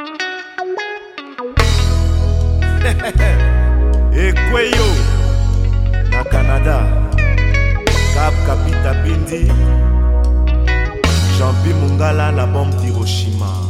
ekweyo na canada cap kapita bindi jampi mongala na bombe hiroshima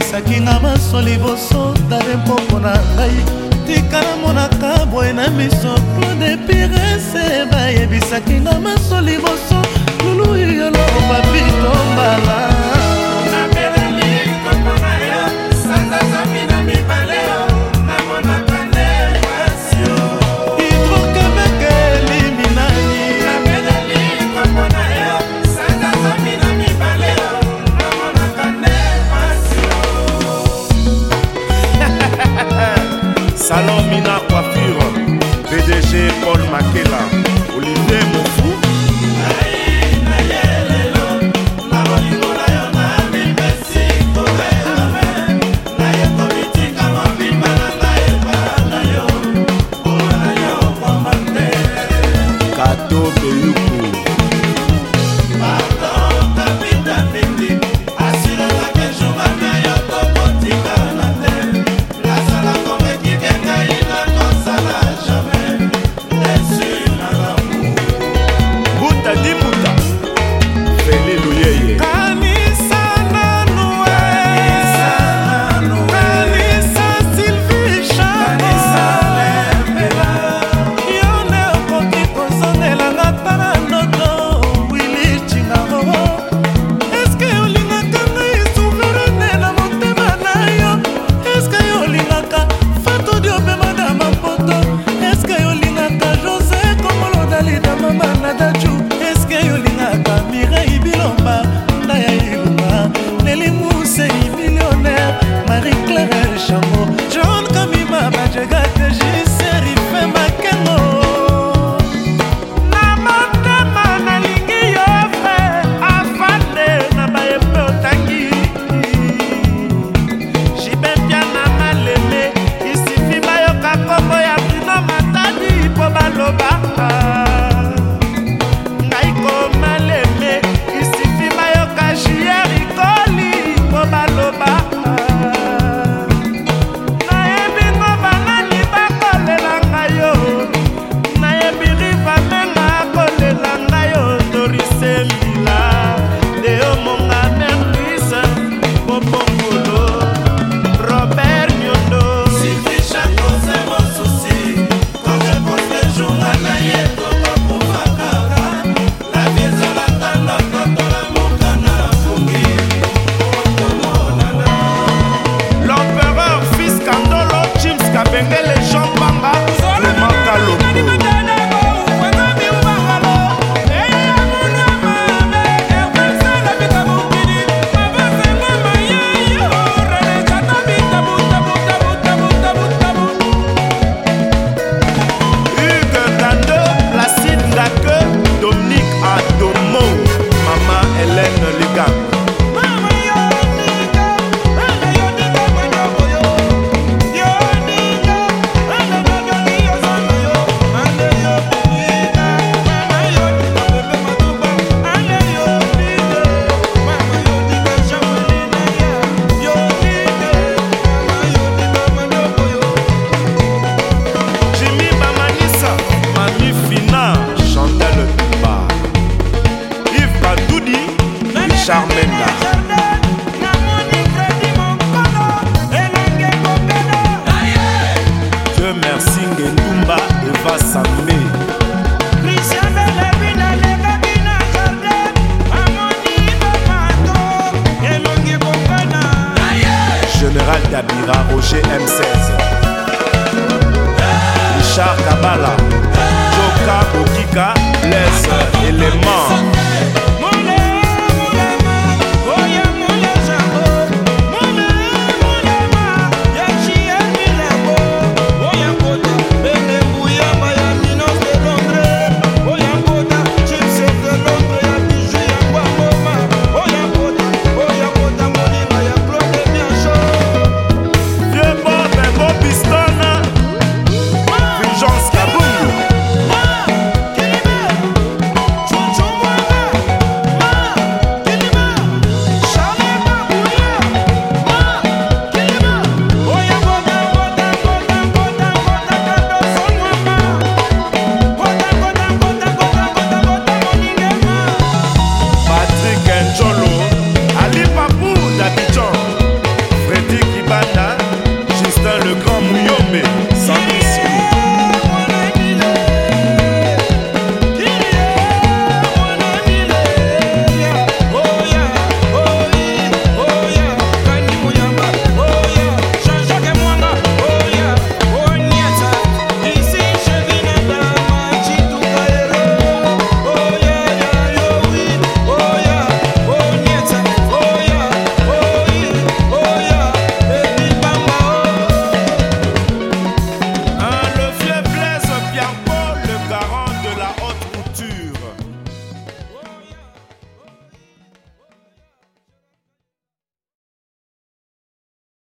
opesaki nga maso liboso tale mpoko na ngai tikala monaka boye na miso claude pirese bayebisaki nga maso liboso